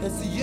That's the